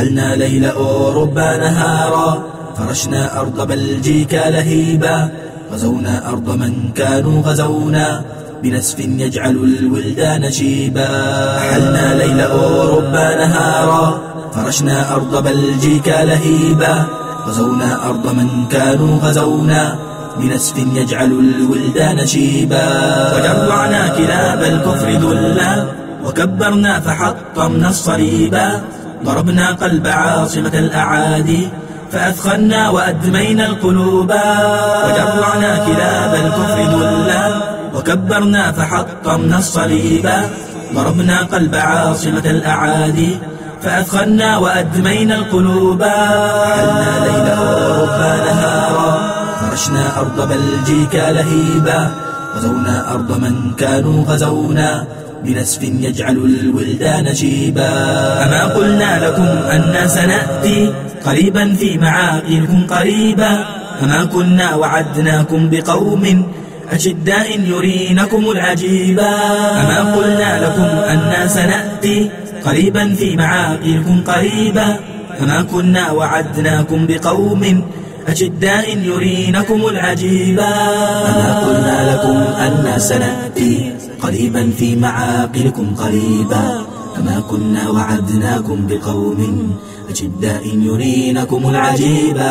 رحلنا ليل أوروبا نهارا فرشنا أرض بلجيكا لهيبا غزونا أرض من كانوا غزونا بنسف يجعل الولدان شيبا حلنا ليل أوروبا نهارا فرشنا أرض بلجيكا لهيبا غزونا أرض من كانوا غزونا بنسف يجعل الولدان شيبا وجرعنا كلاب الكفر ذلا وكبرنا فحطمنا الصريبا ضربنا قلب عاصمة الأعادي فأثخنا وأدمينا القلوب وجرعنا كلاب الكفر ذلا وكبرنا فحطمنا الصليب ضربنا قلب عاصمة الأعادي فأثخنا وأدمينا القلوب حلنا ليلة وأوروبا نهارا فرشنا أرض بلجيكا لهيبا غزونا أرض من كانوا غزونا بنسف يجعل الولدان شيبا. أما قلنا لكم أن سنأتي قريبا في معاقلكم قريبا. أما كنا وعدناكم بقوم أشداء يرينكم العجيبا. أما قلنا لكم أن سنأتي قريبا في معاقلكم قريبا. أما كنا وعدناكم بقوم أشداء يرينكم العجيبا. أما قلنا لكم أن سنأتي قريبا في معاقلكم قريبا. أما كنا وعدناكم بقوم أجداء يرينكم العجيبا.